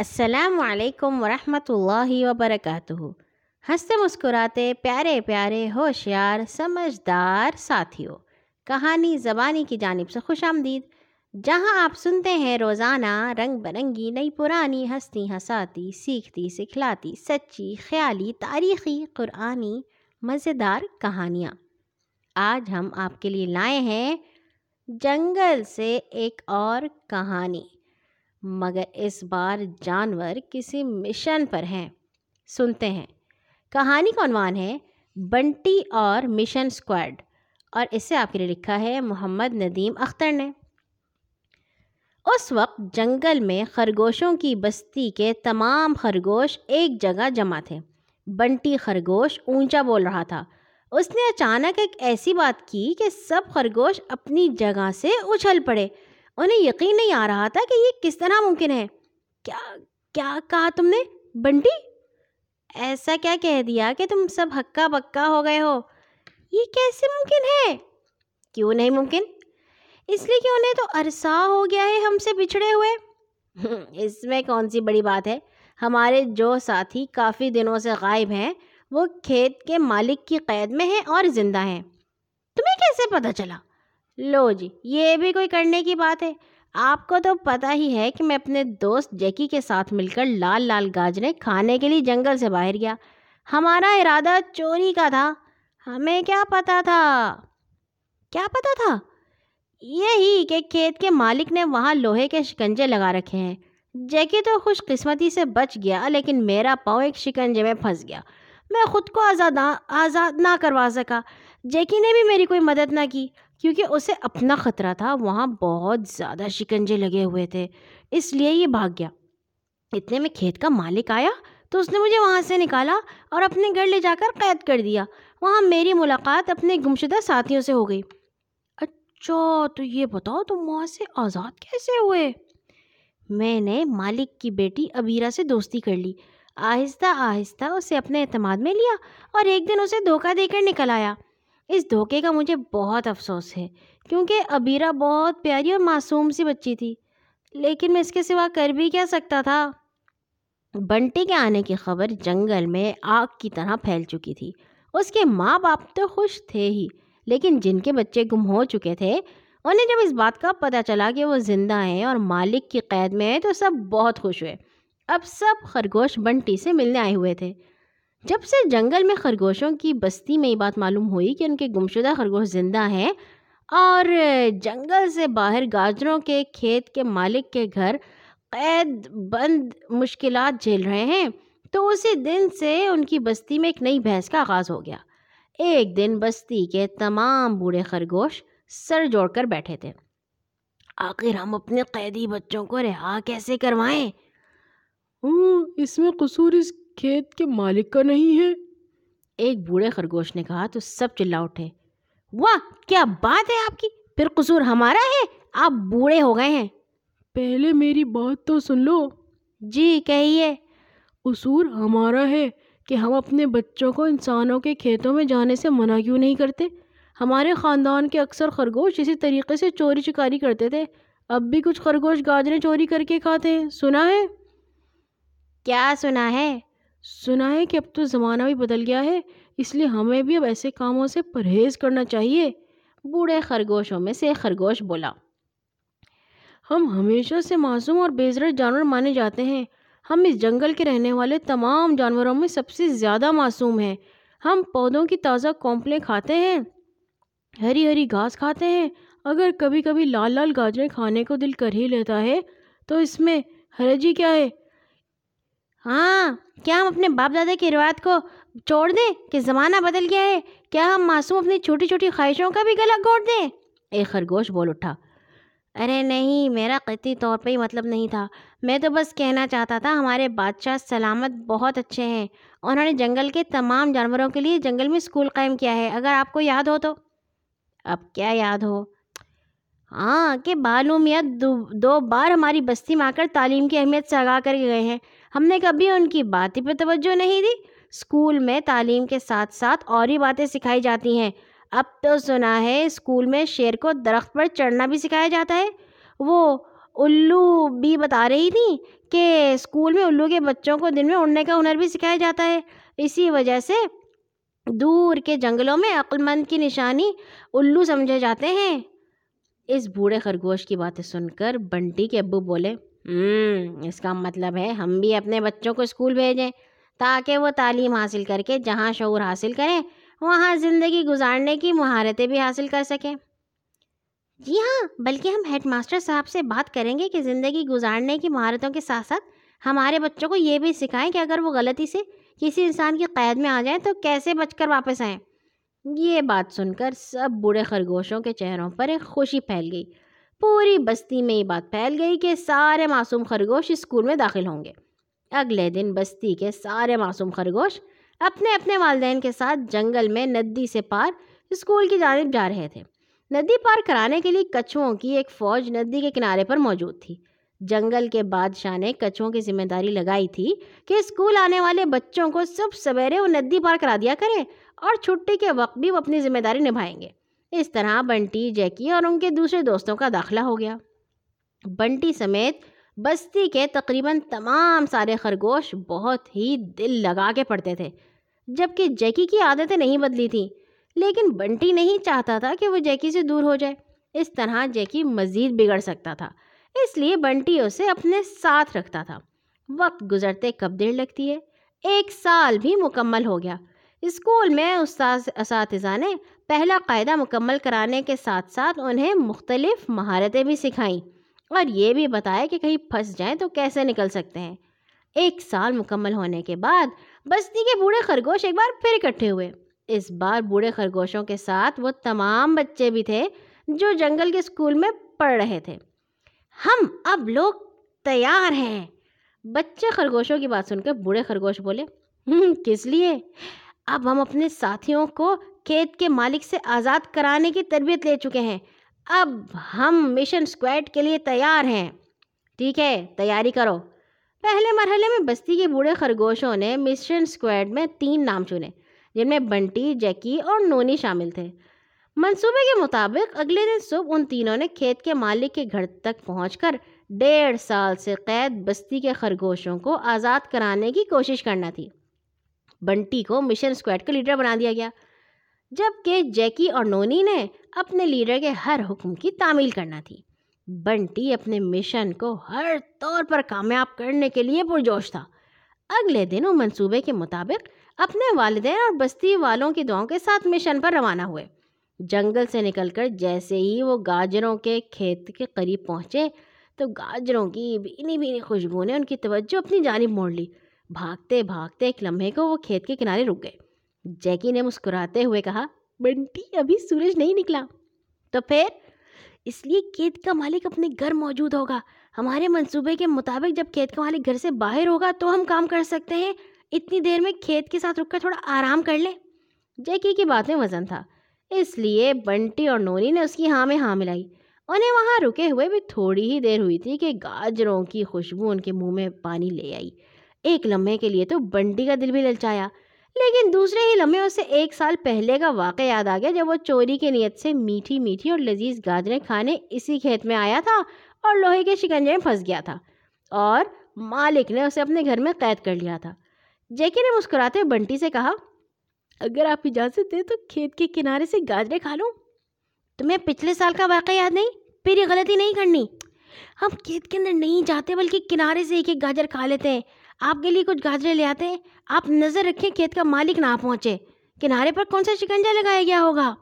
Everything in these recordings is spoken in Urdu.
السلام علیکم ورحمۃ اللہ وبرکاتہ۔ ہنستے مسکراتے پیارے پیارے ہوشیار سمجھدار ساتھیوں کہانی زبانی کی جانب سے خوش آمدید۔ جہاں آپ سنتے ہیں روزانہ رنگ برنگی نئی پرانی ہستی ہساتی، سیکھتی، سکھلاتی، سچی، خیالی، تاریخی، قرآنی، مزیدار کہانیاں۔ آج ہم آپ کے لیے لائے ہیں جنگل سے ایک اور کہانی۔ مگر اس بار جانور کسی مشن پر ہیں۔ سنتے ہیں۔ کہانی کا عنوان ہے بنٹی اور مشن اسکواڈ اور اسے آپ کے لیے لکھا ہے محمد ندیم اختر نے۔ اس وقت جنگل میں خرگوشوں کی بستی کے تمام خرگوش ایک جگہ جمع تھے۔ بنٹی خرگوش اونچا بول رہا تھا۔ اس نے اچانک ایک ایسی بات کی کہ سب خرگوش اپنی جگہ سے اچھل پڑے۔ انہیں یقین نہیں آ رہا تھا کہ یہ کس طرح ممکن ہے۔ کیا کیا کہا تم نے؟ بنٹی؟ ایسا کیا کہہ دیا کہ تم سب ہکا بکا ہو گئے ہو؟ یہ کیسے ممکن ہے؟ کیوں نہیں ممکن؟ اس لیے کہ انہیں تو عرصہ ہو گیا ہے ہم سے بچھڑے ہوئے۔ اس میں کون سی بڑی بات ہے؟ ہمارے جو ساتھی کافی دنوں سے غائب ہیں، وہ کھیت کے مالک کی قید میں ہیں اور زندہ ہیں۔ تمہیں کیسے پتہ چلا؟ لو جی یہ بھی کوئی کرنے کی بات ہے آپ کو تو پتہ ہی ہے کہ میں اپنے دوست جیکی کے ساتھ مل کر لال لال گاجریں کھانے کے لیے جنگل سے باہر گیا ہمارا ارادہ چوری کا تھا ہمیں کیا پتہ تھا کیا پتہ تھا یہی کہ کھیت کے مالک نے وہاں لوہے کے شکنجے لگا رکھے ہیں جیکی تو خوش قسمتی سے بچ گیا لیکن میرا پاؤں ایک شکنجے میں پھنس گیا میں خود کو آزاد آزاد نہ کروا سکا جیکی نے بھی میری کوئی مدد نہ کی کیونکہ اسے اپنا خطرہ تھا، وہاں بہت زیادہ شکنجے لگے ہوئے تھے۔ اس لیے یہ بھاگ گیا۔ اتنے میں کھیت کا مالک آیا تو اس نے مجھے وہاں سے نکالا اور اپنے گھر لے جا کر قید کر دیا۔ وہاں میری ملاقات اپنے گمشدہ ساتھیوں سے ہو گئی۔ اچھا تو یہ بتاؤ تم وہاں سے آزاد کیسے ہوئے؟ میں نے مالک کی بیٹی ابیرا سے دوستی کر لی۔ آہستہ آہستہ اسے اپنے اعتماد میں لیا اور ایک دن اسے دھوکہ دے کر نکل آیا۔ اس دھوکے کا مجھے بہت افسوس ہے، کیونکہ ابیرا بہت پیاری اور معصوم سی بچی تھی۔ لیکن میں اس کے سوا کر بھی کیا سکتا تھا؟ بنٹی کے آنے کی خبر جنگل میں آگ کی طرح پھیل چکی تھی۔ اس کے ماں باپ تو خوش تھے ہی، لیکن جن کے بچے گم ہو چکے تھے، انہیں جب اس بات کا پتہ چلا کہ وہ زندہ ہیں اور مالک کی قید میں ہیں تو سب بہت خوش ہوئے۔ اب سب خرگوش بنٹی سے ملنے آئے ہوئے تھے۔ جب سے جنگل میں خرگوشوں کی بستی میں یہ بات معلوم ہوئی کہ ان کے گمشدہ خرگوش زندہ ہیں اور جنگل سے باہر گاجروں کے کھیت کے مالک کے گھر قید بند مشکلات جھیل رہے ہیں، تو اسی دن سے ان کی بستی میں ایک نئی بھینس کا آغاز ہو گیا۔ ایک دن بستی کے تمام بوڑھے خرگوش سر جوڑ کر بیٹھے تھے۔ آخر ہم اپنے قیدی بچوں کو رہا کیسے کروائیں؟ اس میں قصور اس کھیت کے مالک کا نہیں ہے؟ ایک بوڑھے خرگوش نے کہا تو سب چلا اٹھے۔ واہ کیا بات ہے آپ کی؟ پھر قصور ہمارا ہے؟ آپ بوڑھے ہو گئے ہیں۔ پہلے میری بات تو سن لو۔ جی کہیے۔ قصور ہمارا ہے کہ ہم اپنے بچوں کو انسانوں کے کھیتوں میں جانے سے منع کیوں نہیں کرتے؟ ہمارے خاندان کے اکثر خرگوش اسی طریقے سے چوری چکاری کرتے تھے۔ اب بھی کچھ خرگوش گاجریں چوری کر کے کھاتے ہیں۔ سنا ہے؟ کیا سنا ہے؟ سنا ہے کہ اب تو زمانہ بھی بدل گیا ہے، اس لیے ہمیں بھی اب ایسے کاموں سے پرہیز کرنا چاہیے۔ بوڑھے خرگوشوں میں سے خرگوش بولا۔ ہم ہمیشہ سے معصوم اور بیزرت جانور مانے جاتے ہیں۔ ہم اس جنگل کے رہنے والے تمام جانوروں میں سب سے زیادہ معصوم ہیں۔ ہم پودوں کی تازہ کونپلیں کھاتے ہیں۔ ہری ہری گھاس کھاتے ہیں۔ اگر کبھی کبھی لال لال گاجریں کھانے کو دل کر ہی لیتا ہے تو اس میں حرجی کیا ہے؟ ہاں کیا ہم اپنے باپ دادا کی روایت کو چھوڑ دیں کہ زمانہ بدل گیا ہے؟ کیا ہم معصوم اپنی چھوٹی چھوٹی خواہشوں کا بھی گلا گھوٹ دیں؟ ایک خرگوش بول اٹھا، ارے نہیں، میرا قطعی طور پہ ہی مطلب نہیں تھا۔ میں تو بس کہنا چاہتا تھا، ہمارے بادشاہ سلامت بہت اچھے ہیں۔ انہوں نے جنگل کے تمام جانوروں کے لیے جنگل میں اسکول قائم کیا ہے، اگر آپ کو یاد ہو تو۔ اب کیا یاد ہو؟ ہاں کہ معلومیت دو دو بار ہماری بستی میں آ کر تعلیم کی اہمیت سے آگاہ کر گئے ہیں۔ ہم نے کبھی ان کی باتیں پہ توجہ نہیں دی؟ اسکول میں تعلیم کے ساتھ ساتھ اور ہی باتیں سکھائی جاتی ہیں۔ اب تو سنا ہے اسکول میں شیر کو درخت پر چڑھنا بھی سکھایا جاتا ہے۔ وہ الو بھی بتا رہی تھی کہ اسکول میں الو کے بچوں کو دن میں اڑنے کا ہنر بھی سکھایا جاتا ہے۔ اسی وجہ سے دور کے جنگلوں میں عقلمند کی نشانی الو سمجھے جاتے ہیں۔ اس بوڑھے خرگوش کی باتیں سن کر بنٹی کے ابو بولے ہوں اس کا مطلب ہے ہم بھی اپنے بچوں کو اسکول بھیجیں تاکہ وہ تعلیم حاصل کر کے جہاں شعور حاصل کریں، وہاں زندگی گزارنے کی مہارتیں بھی حاصل کر سکیں۔ جی ہاں بلکہ ہم ہیڈ ماسٹر صاحب سے بات کریں گے کہ زندگی گزارنے کی مہارتوں کے ساتھ ساتھ ہمارے بچوں کو یہ بھی سکھائیں کہ اگر وہ غلطی سے کسی انسان کی قید میں آ جائیں تو کیسے بچ کر واپس آئیں۔ یہ بات سن کر سب بوڑھے خرگوشوں کے چہروں پر ایک خوشی پھیل گئی۔ پوری بستی میں یہ بات پھیل گئی کہ سارے معصوم خرگوش اسکول میں داخل ہوں گے۔ اگلے دن بستی کے سارے معصوم خرگوش اپنے اپنے والدین کے ساتھ جنگل میں ندی سے پار اسکول کی جانب جا رہے تھے۔ ندی پار کرانے کے لیے کچھوؤں کی ایک فوج ندی کے کنارے پر موجود تھی۔ جنگل کے بادشاہ نے کچھوؤں کی ذمہ داری لگائی تھی کہ اسکول آنے والے بچوں کو سب سویرے وہ ندی پار کرا دیا کریں اور چھٹی کے وقت بھی وہ اپنی ذمہ داری نبھائیں گے۔ اس طرح بنٹی، جیکی اور ان کے دوسرے دوستوں کا داخلہ ہو گیا۔ بنٹی سمیت بستی کے تقریباً تمام سارے خرگوش بہت ہی دل لگا کے پڑھتے تھے جبکہ جیکی کی عادتیں نہیں بدلی تھیں۔ لیکن بنٹی نہیں چاہتا تھا کہ وہ جیکی سے دور ہو جائے۔ اس طرح جیکی مزید بگڑ سکتا تھا۔ اس لیے بنٹی اسے اپنے ساتھ رکھتا تھا۔ وقت گزرتے کب دیر لگتی ہے؟ ایک سال بھی مکمل ہو گیا۔ اسکول میں استاذ اساتذہ نے پہلا قاعدہ مکمل کرانے کے ساتھ ساتھ انہیں مختلف مہارتیں بھی سکھائیں۔ اور یہ بھی بتایا کہ کہیں پھنس جائیں تو کیسے نکل سکتے ہیں۔ ایک سال مکمل ہونے کے بعد بستی کے بوڑھے خرگوش ایک بار پھر اکٹھے ہوئے۔ اس بار بوڑھے خرگوشوں کے ساتھ وہ تمام بچے بھی تھے جو جنگل کے اسکول میں پڑھ رہے تھے۔ ہم اب لوگ تیار ہیں۔ بچے خرگوشوں کی بات سن کر بوڑھے خرگوش بولے کس لیے؟ اب ہم اپنے ساتھیوں کو کھیت کے مالک سے آزاد کرانے کی تربیت لے چکے ہیں۔ اب ہم مشن اسکواڈ کے لیے تیار ہیں۔ ٹھیک ہے، تیاری کرو۔ پہلے مرحلے میں بستی کے بوڑھے خرگوشوں نے مشن اسکواڈ میں تین نام چنے، جن میں بنٹی، جیکی اور نونی شامل تھے۔ منصوبے کے مطابق، اگلے دن صبح ان تینوں نے کھیت کے مالک کے گھر تک پہنچ کر ڈیڑھ سال سے قید بستی کے خرگوشوں کو آزاد کرانے کی کوشش کرنا تھی۔ بنٹی کو مشن اسکواڈ کا لیڈر بنا دیا گیا جبکہ جیکی اور نونی نے اپنے لیڈر کے ہر حکم کی تعمیل کرنا تھی۔ بنٹی اپنے مشن کو ہر طور پر کامیاب کرنے کے لیے پرجوش تھا۔ اگلے دن وہ منصوبے کے مطابق اپنے والدین اور بستی والوں کی دعاؤں کے ساتھ مشن پر روانہ ہوئے۔ جنگل سے نکل کر جیسے ہی وہ گاجروں کے کھیت کے قریب پہنچے، تو گاجروں کی بینی بینی خوشبو نے ان کی توجہ اپنی جانب موڑ لی۔ بھاگتے بھاگتے ایک لمحے کو وہ کھیت کے کنارے رک گئے۔ جیکی نے مسکراتے ہوئے کہا، بنٹی، ابھی سورج نہیں نکلا۔ تو پھر؟ اس لیے کھیت کا مالک اپنے گھر موجود ہوگا۔ ہمارے منصوبے کے مطابق جب کھیت کا مالک گھر سے باہر ہوگا تو ہم کام کر سکتے ہیں۔ اتنی دیر میں کھیت کے ساتھ رک کر تھوڑا آرام کر لیں۔ جیکی کی بات میں وزن تھا۔ اس لیے بنٹی اور نونی نے اس کی ہاں میں ہاں ملائی۔ انہیں وہاں رکے ہوئے بھی تھوڑی ہی دیر ہوئی تھی کہ گاجروں کی خوشبو ان کے منہ میں پانی لے آئی۔ ایک لمحے کے لیے تو بنٹی کا دل بھی للچایا۔ لیکن دوسرے ہی لمحے اسے ایک سال پہلے کا واقعہ یاد آ گیا، جب وہ چوری کی نیت سے میٹھی میٹھی اور لذیذ گاجریں کھانے اسی کھیت میں آیا تھا اور لوہے کے شکنجے میں پھنس گیا تھا۔ اور مالک نے اسے اپنے گھر میں قید کر لیا تھا۔ جیکی نے مسکراتے بنٹی سے کہا، اگر آپ اجازت دیں تو کھیت کے کنارے سے گاجریں کھا لوں۔ تمہیں پچھلے سال کا واقعہ یاد نہیں؟ پھر یہ غلطی نہیں کرنی۔ ہم کھیت کے اندر نہیں جاتے بلکہ کنارے سے ایک ایک گاجر کھا لیتے ہیں۔ آپ کے لیے کچھ گاجریں لے آتے ہیں۔ آپ نظر رکھیں کھیت کا مالک نہ پہنچے۔ کنارے پر کون سا شکنجا لگایا گیا ہوگا؟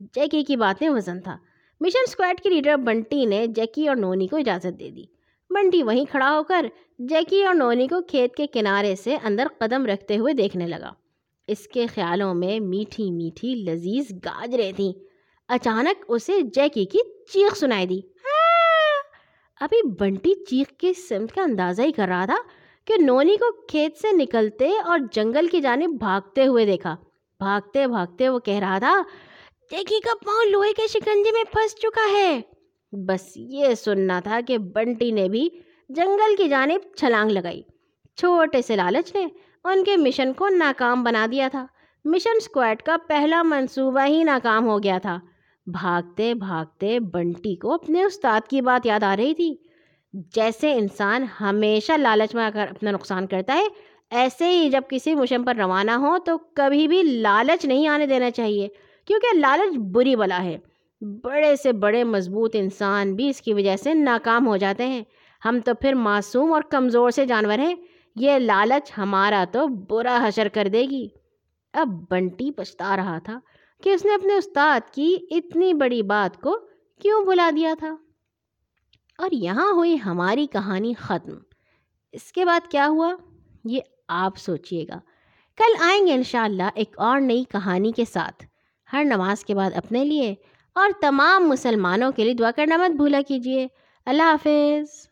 جیکی کی باتیں وزن تھا۔ مشن اسکواڈ کی لیڈر بنٹی نے جیکی اور نونی کو اجازت دے دی۔ بنٹی وہیں کھڑا ہو کر جیکی اور نونی کو کھیت کے کنارے سے اندر قدم رکھتے ہوئے دیکھنے لگا۔ اس کے خیالوں میں میٹھی میٹھی لذیذ گاجریں تھیں۔ اچانک اسے جیکی کی چیخ سنائی دی۔ ہاں! ابھی بنٹی چیخ کی سمت کا اندازہ ہی کر رہا تھا۔ کہ نونی کو کھیت سے نکلتے اور جنگل کی جانب بھاگتے ہوئے دیکھا۔ بھاگتے بھاگتے وہ کہہ رہا تھا، دیکھی کا پاؤں لوہے کے شکنجے میں پھنس چکا ہے۔ بس یہ سننا تھا کہ بنٹی نے بھی جنگل کی جانب چھلانگ لگائی۔ چھوٹے سے لالچ نے ان کے مشن کو ناکام بنا دیا تھا۔ مشن اسکواڈ کا پہلا منصوبہ ہی ناکام ہو گیا تھا۔ بھاگتے بھاگتے بنٹی کو اپنے استاد کی بات یاد آ رہی تھی۔ جیسے انسان ہمیشہ لالچ میں آ کر اپنا نقصان کرتا ہے، ایسے ہی جب کسی مشم پر روانہ ہو تو کبھی بھی لالچ نہیں آنے دینا چاہیے۔ کیونکہ لالچ بری بلا ہے۔ بڑے سے بڑے مضبوط انسان بھی اس کی وجہ سے ناکام ہو جاتے ہیں۔ ہم تو پھر معصوم اور کمزور سے جانور ہیں۔ یہ لالچ ہمارا تو برا حشر کر دے گی۔ اب بنٹی پچھتا رہا تھا کہ اس نے اپنے استاد کی اتنی بڑی بات کو کیوں بلا دیا تھا؟ اور یہاں ہوئی ہماری کہانی ختم۔ اس کے بعد کیا ہوا؟ یہ آپ سوچئے گا۔ کل آئیں گے انشاءاللہ ایک اور نئی کہانی کے ساتھ۔ ہر نماز کے بعد اپنے لیے اور تمام مسلمانوں کے لیے دعا کرنا مت بھولا کیجیے اللہ حافظ۔